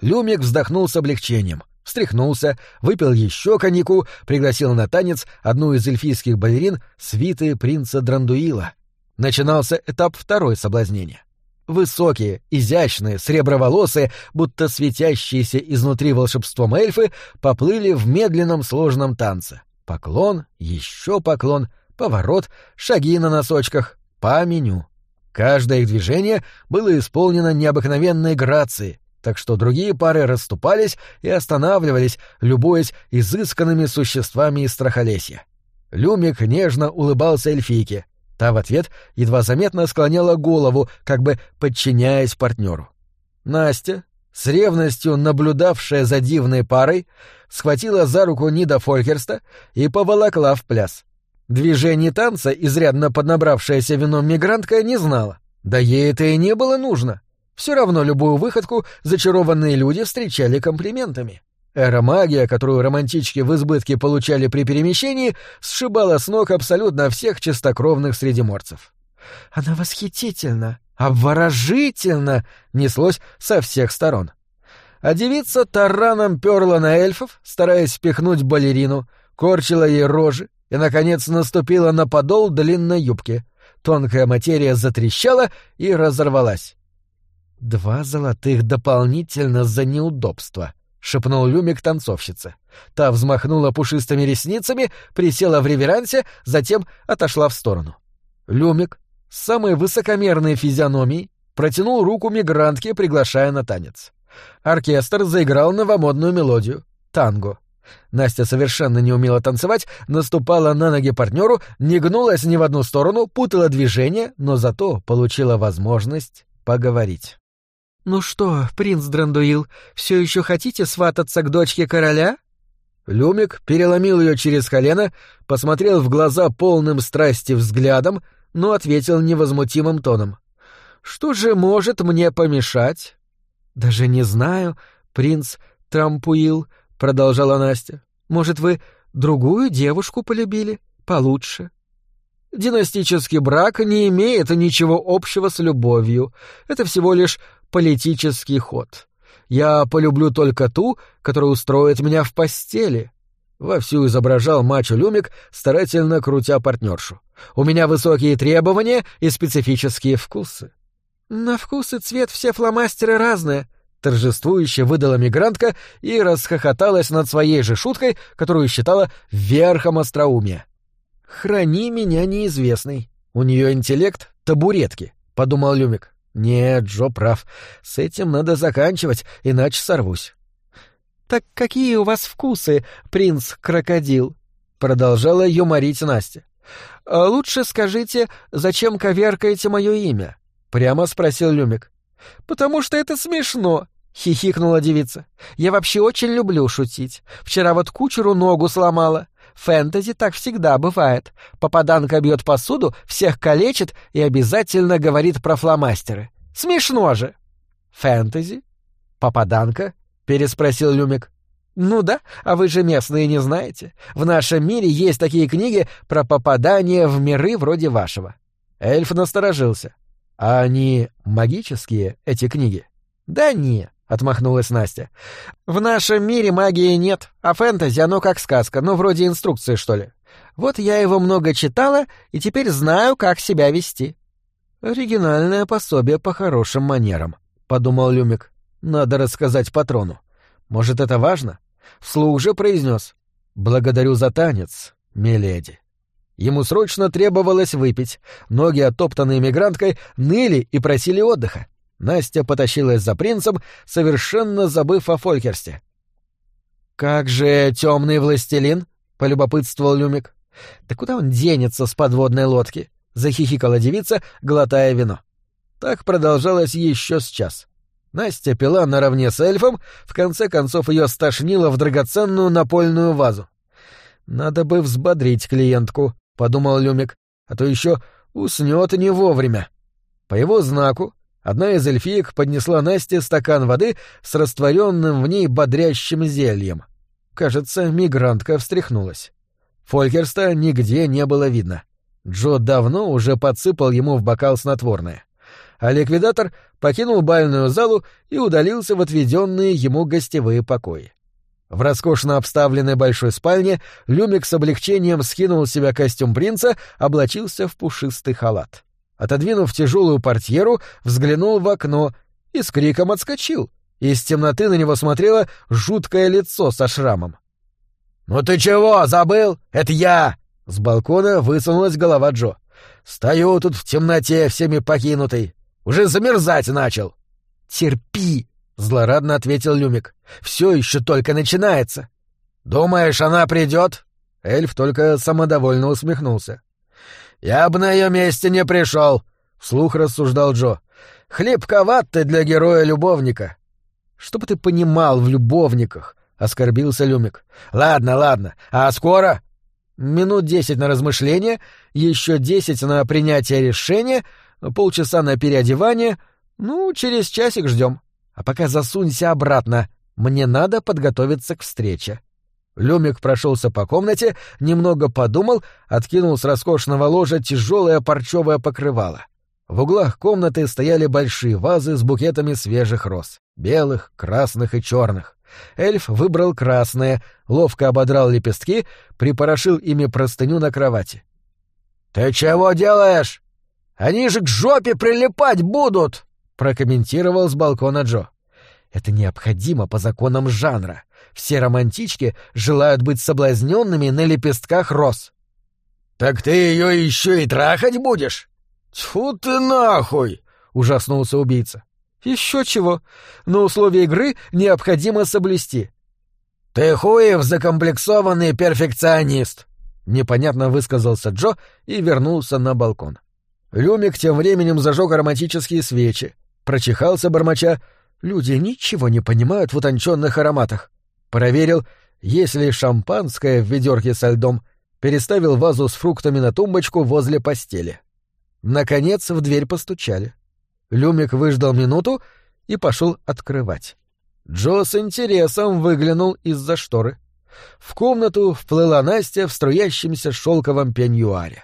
Люмик вздохнул с облегчением, встряхнулся, выпил еще коньяку, пригласил на танец одну из эльфийских балерин свиты принца Драндуила. Начинался этап второй соблазнения. Высокие, изящные, среброволосые, будто светящиеся изнутри волшебством эльфы, поплыли в медленном сложном танце. Поклон, еще поклон — поворот, шаги на носочках, по меню. Каждое их движение было исполнено необыкновенной грацией, так что другие пары расступались и останавливались, любуясь изысканными существами из страхолесья. Люмик нежно улыбался эльфийке. Та в ответ едва заметно склоняла голову, как бы подчиняясь партнеру. Настя, с ревностью наблюдавшая за дивной парой, схватила за руку Нида Фолькерста и поволокла в пляс. Движений танца, изрядно поднабравшаяся вином мигрантка, не знала. Да ей это и не было нужно. Все равно любую выходку зачарованные люди встречали комплиментами. Эра магия, которую романтички в избытке получали при перемещении, сшибала с ног абсолютно всех чистокровных средиморцев. «Она восхитительна!» обворожительно неслось со всех сторон. А девица тараном перла на эльфов, стараясь спихнуть балерину, корчила ей рожи и, наконец, наступила на подол длинной юбки. Тонкая материя затрещала и разорвалась. «Два золотых дополнительно за неудобство», — шепнул Люмик танцовщице. Та взмахнула пушистыми ресницами, присела в реверансе, затем отошла в сторону. Люмик, с самой высокомерной физиономией протянул руку мигрантке, приглашая на танец. Оркестр заиграл новомодную мелодию — танго. Настя совершенно не умела танцевать, наступала на ноги партнеру, не гнулась ни в одну сторону, путала движение, но зато получила возможность поговорить. «Ну что, принц Драндуил, все еще хотите свататься к дочке короля?» Люмик переломил ее через колено, посмотрел в глаза полным страсти взглядом, но ответил невозмутимым тоном. «Что же может мне помешать?» «Даже не знаю, принц Трампуил», — продолжала Настя. «Может, вы другую девушку полюбили? Получше?» «Династический брак не имеет ничего общего с любовью. Это всего лишь политический ход. Я полюблю только ту, которая устроит меня в постели. Вовсю изображал мачо Люмик, старательно крутя партнершу. «У меня высокие требования и специфические вкусы». «На вкус и цвет все фломастеры разные», — торжествующе выдала мигрантка и расхохоталась над своей же шуткой, которую считала верхом остроумия. «Храни меня неизвестный. У нее интеллект табуретки», — подумал Люмик. «Нет, Джо прав. С этим надо заканчивать, иначе сорвусь». «Так какие у вас вкусы, принц-крокодил?» — продолжала юморить Настя. «А «Лучше скажите, зачем коверкаете мое имя?» — прямо спросил Люмик. «Потому что это смешно», — хихикнула девица. «Я вообще очень люблю шутить. Вчера вот кучеру ногу сломала. Фэнтези так всегда бывает. Попаданка бьет посуду, всех калечит и обязательно говорит про фломастеры. Смешно же!» «Фэнтези? Попаданка?» — переспросил Люмик. «Ну да, а вы же местные не знаете. В нашем мире есть такие книги про попадание в миры вроде вашего». Эльф насторожился. «А они магические, эти книги?» «Да не», — отмахнулась Настя. «В нашем мире магии нет, а фэнтези оно как сказка, ну вроде инструкции, что ли. Вот я его много читала и теперь знаю, как себя вести». «Оригинальное пособие по хорошим манерам», — подумал Люмик. Надо рассказать патрону. Может, это важно? Вслух же произнес. «Благодарю за танец, миледи». Ему срочно требовалось выпить. Ноги, оттоптанные мигранткой, ныли и просили отдыха. Настя потащилась за принцем, совершенно забыв о Фолькерсте. «Как же темный властелин?» — полюбопытствовал Люмик. «Да куда он денется с подводной лодки?» — захихикала девица, глотая вино. Так продолжалось еще с час. Настя пила наравне с эльфом, в конце концов ее стошнило в драгоценную напольную вазу. «Надо бы взбодрить клиентку», — подумал Люмик, «а то еще уснет не вовремя». По его знаку одна из эльфиек поднесла Насте стакан воды с растворенным в ней бодрящим зельем. Кажется, мигрантка встряхнулась. Фолькерста нигде не было видно. Джо давно уже подсыпал ему в бокал снотворное а ликвидатор покинул бальную залу и удалился в отведенные ему гостевые покои. В роскошно обставленной большой спальне Люмик с облегчением скинул с себя костюм принца, облачился в пушистый халат. Отодвинув тяжелую портьеру, взглянул в окно и с криком отскочил. Из темноты на него смотрело жуткое лицо со шрамом. «Ну ты чего, забыл? Это я!» С балкона высунулась голова Джо. «Стою тут в темноте, всеми покинутый. Уже замерзать начал. Терпи, — злорадно ответил Люмик. «Все еще только начинается». «Думаешь, она придет?» Эльф только самодовольно усмехнулся. «Я бы на ее месте не пришел», — вслух рассуждал Джо. «Хлебковат ты для героя-любовника». «Что бы ты понимал в любовниках?» — оскорбился Люмик. «Ладно, ладно. А скоро?» «Минут десять на размышление, еще десять на принятие решения, полчаса на переодевание. Ну, через часик ждем. А пока засунься обратно. Мне надо подготовиться к встрече». Люмик прошелся по комнате, немного подумал, откинул с роскошного ложа тяжелое парчевое покрывало. В углах комнаты стояли большие вазы с букетами свежих роз — белых, красных и черных. Эльф выбрал красные, ловко ободрал лепестки, припорошил ими простыню на кровати. «Ты чего делаешь? Они же к жопе прилипать будут!» — прокомментировал с балкона Джо. «Это необходимо по законам жанра. Все романтички желают быть соблазненными на лепестках роз». «Так ты ее еще и трахать будешь?» «Тьфу ты нахуй!» — ужаснулся убийца. «Еще чего. Но условия игры необходимо соблюсти». «Ты хуев закомплексованный перфекционист!» — непонятно высказался Джо и вернулся на балкон. Люмик тем временем зажег ароматические свечи, прочихался бормоча. Люди ничего не понимают в утонченных ароматах. Проверил, есть ли шампанское в ведерке со льдом, переставил вазу с фруктами на тумбочку возле постели. Наконец в дверь постучали. Люмик выждал минуту и пошел открывать. Джо с интересом выглянул из-за шторы. В комнату вплыла Настя в струящемся шелковом пеньюаре.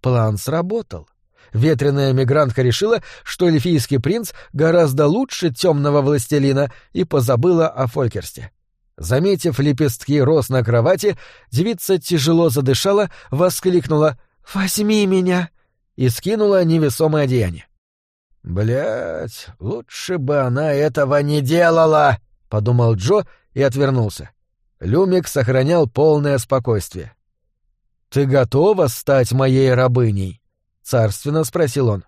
План сработал. Ветреная мигрантка решила, что эльфийский принц гораздо лучше темного властелина и позабыла о Фолькерсте. Заметив лепестки роз на кровати, девица тяжело задышала, воскликнула «Возьми меня!» и скинула невесомое одеяние. Блять, лучше бы она этого не делала, подумал Джо и отвернулся. Люмик сохранял полное спокойствие. Ты готова стать моей рабыней? Царственно спросил он.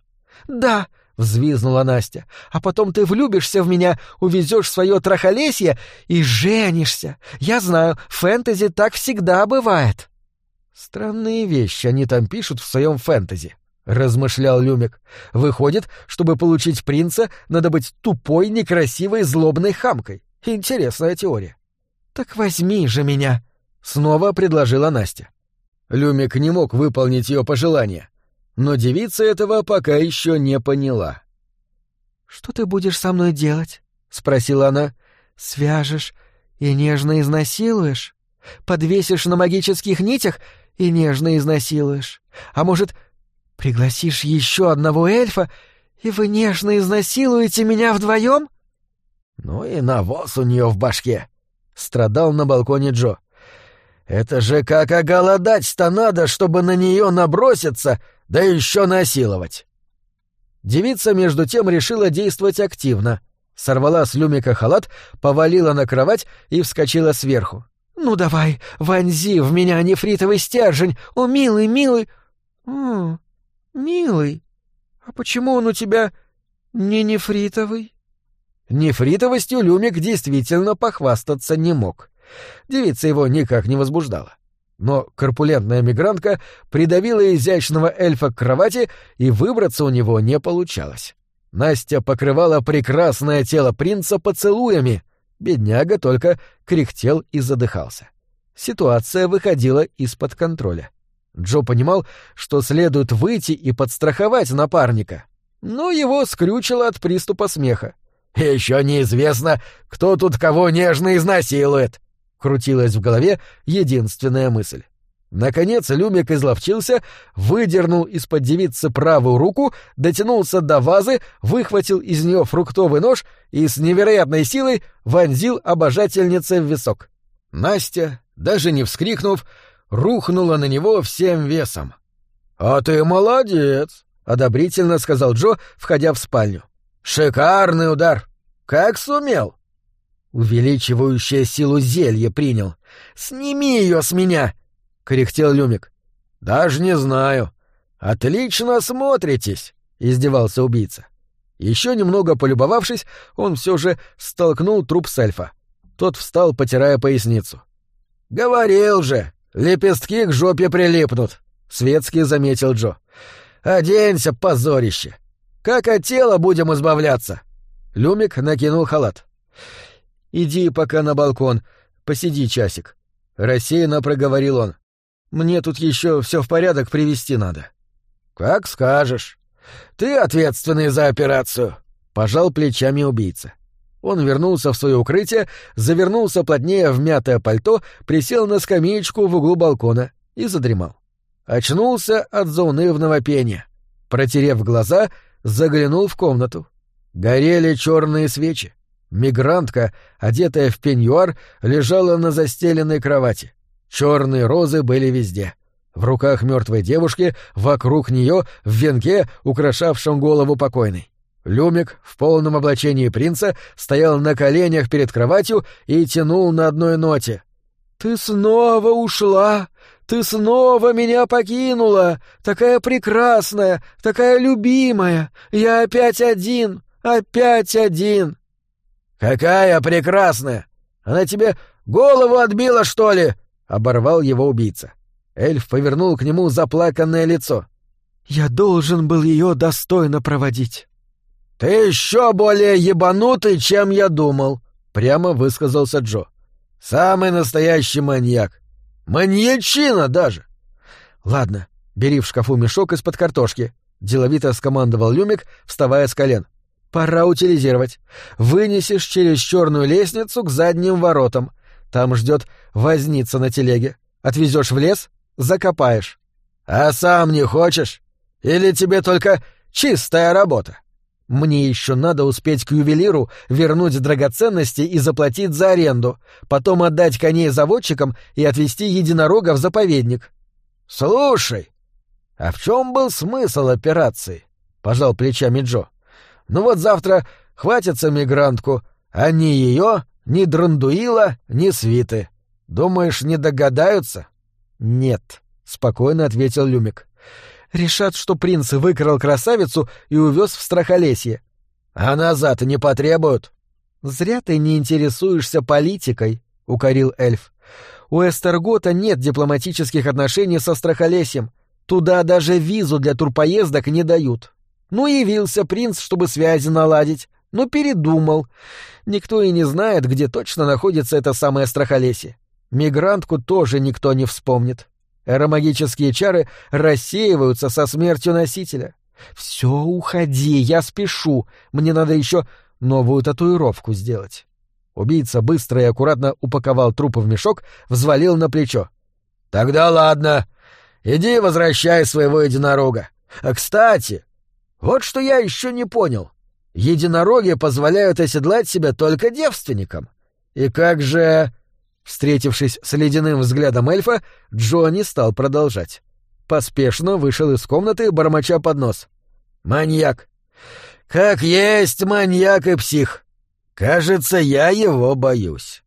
Да, взвизнула Настя. А потом ты влюбишься в меня, увезешь свое трахолесье и женишься. Я знаю, в фэнтези так всегда бывает. Странные вещи они там пишут в своем фэнтези размышлял Люмик. Выходит, чтобы получить принца, надо быть тупой, некрасивой, злобной хамкой. Интересная теория. Так возьми же меня, снова предложила Настя. Люмик не мог выполнить ее пожелание, но девица этого пока еще не поняла. Что ты будешь со мной делать? спросила она. Свяжешь и нежно изнасилуешь? Подвесишь на магических нитях и нежно изнасилуешь? А может, Пригласишь еще одного эльфа, и вы нежно изнасилуете меня вдвоем? Ну и навоз у нее в башке. Страдал на балконе Джо. Это же как оголодать-то надо, чтобы на нее наброситься, да еще насиловать. Девица, между тем, решила действовать активно. Сорвала с люмика халат, повалила на кровать и вскочила сверху. «Ну давай, вонзи в меня нефритовый стержень! О, милый, милый!» «М «Милый, а почему он у тебя не нефритовый?» Нефритовостью Люмик действительно похвастаться не мог. Девица его никак не возбуждала. Но корпулентная мигрантка придавила изящного эльфа к кровати, и выбраться у него не получалось. Настя покрывала прекрасное тело принца поцелуями. Бедняга только кряхтел и задыхался. Ситуация выходила из-под контроля. Джо понимал, что следует выйти и подстраховать напарника, но его скрючило от приступа смеха. «Еще неизвестно, кто тут кого нежно изнасилует», — крутилась в голове единственная мысль. Наконец Люмик изловчился, выдернул из-под девицы правую руку, дотянулся до вазы, выхватил из нее фруктовый нож и с невероятной силой вонзил обожательнице в висок. Настя, даже не вскрикнув, рухнула на него всем весом. «А ты молодец!» — одобрительно сказал Джо, входя в спальню. «Шикарный удар! Как сумел?» Увеличивающее силу зелье принял. «Сними ее с меня!» — кряхтел Люмик. «Даже не знаю. Отлично смотритесь!» — издевался убийца. Еще немного полюбовавшись, он все же столкнул труп с эльфа. Тот встал, потирая поясницу. «Говорил же, лепестки к жопе прилипнут», — светски заметил Джо. «Оденься, позорище! Как от тела будем избавляться?» Люмик накинул халат. «Иди пока на балкон, посиди часик», — рассеянно проговорил он. «Мне тут еще все в порядок привести надо». «Как скажешь. Ты ответственный за операцию», — пожал плечами убийца. Он вернулся в свое укрытие, завернулся плотнее в мятое пальто, присел на скамеечку в углу балкона и задремал. Очнулся от заунывного пения. Протерев глаза, заглянул в комнату. Горели черные свечи. Мигрантка, одетая в пеньюар, лежала на застеленной кровати. Черные розы были везде. В руках мертвой девушки, вокруг нее, в венке, украшавшем голову покойной. Люмик в полном облачении принца стоял на коленях перед кроватью и тянул на одной ноте. «Ты снова ушла! Ты снова меня покинула! Такая прекрасная, такая любимая! Я опять один! Опять один!» «Какая прекрасная! Она тебе голову отбила, что ли?» — оборвал его убийца. Эльф повернул к нему заплаканное лицо. «Я должен был ее достойно проводить». «Ты еще более ебанутый, чем я думал», — прямо высказался Джо. «Самый настоящий маньяк. Маньячина даже». «Ладно, бери в шкафу мешок из-под картошки», — деловито скомандовал Люмик, вставая с колен. Пора утилизировать. Вынесешь через черную лестницу к задним воротам. Там ждет возница на телеге. Отвезешь в лес, закопаешь. А сам не хочешь? Или тебе только чистая работа? Мне еще надо успеть к ювелиру, вернуть драгоценности и заплатить за аренду, потом отдать коней заводчикам и отвезти единорога в заповедник. Слушай, а в чем был смысл операции? Пожал плечами Джо. Ну вот завтра хватится мигрантку, а ни ее, ни Драндуила, ни Свиты. Думаешь, не догадаются? Нет, спокойно ответил Люмик. Решат, что принц выкрал красавицу и увез в страхолесье. А назад не потребуют. Зря ты не интересуешься политикой, укорил эльф. У Эстергота нет дипломатических отношений со страхолесьем. Туда даже визу для турпоездок не дают. Ну, явился принц, чтобы связи наладить, но передумал. Никто и не знает, где точно находится это самое страхолесье. Мигрантку тоже никто не вспомнит. Эромагические чары рассеиваются со смертью носителя. Все, уходи, я спешу. Мне надо еще новую татуировку сделать. Убийца быстро и аккуратно упаковал трупы в мешок, взвалил на плечо. Тогда ладно. Иди возвращай своего единорога. А кстати, вот что я еще не понял. Единороги позволяют оседлать себя только девственникам. И как же... Встретившись с ледяным взглядом эльфа, Джонни стал продолжать. Поспешно вышел из комнаты, бормоча под нос. «Маньяк! Как есть маньяк и псих! Кажется, я его боюсь».